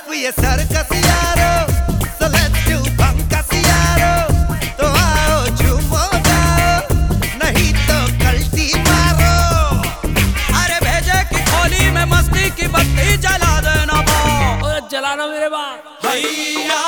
Life ये circus यारो so let's do बंकस यारो तो आओ झूमो जाओ नहीं तो कल्टी मारो अरे भेजे की खोली में मस्ती की बत्ती जला देना बा जलाना मेरे बाप। भैया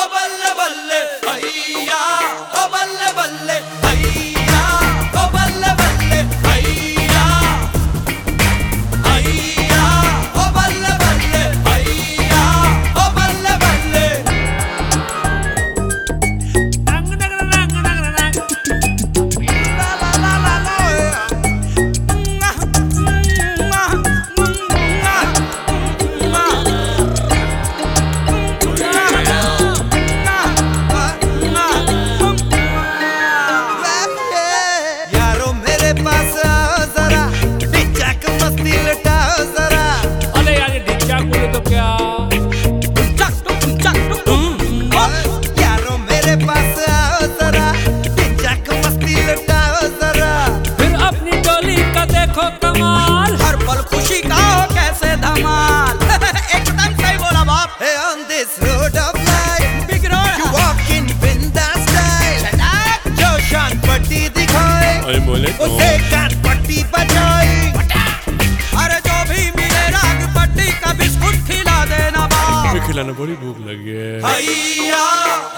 ओ बल्ले बल्ले भैया ललन बड़ी भूख लगी है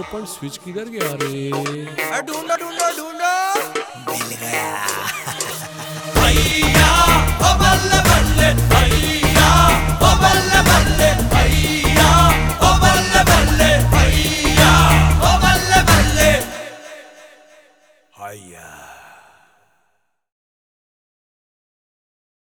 मेरा पॉइंट स्विच किधर गया रे? ढूंढो ढूंढो ढूंढो। मिल गया।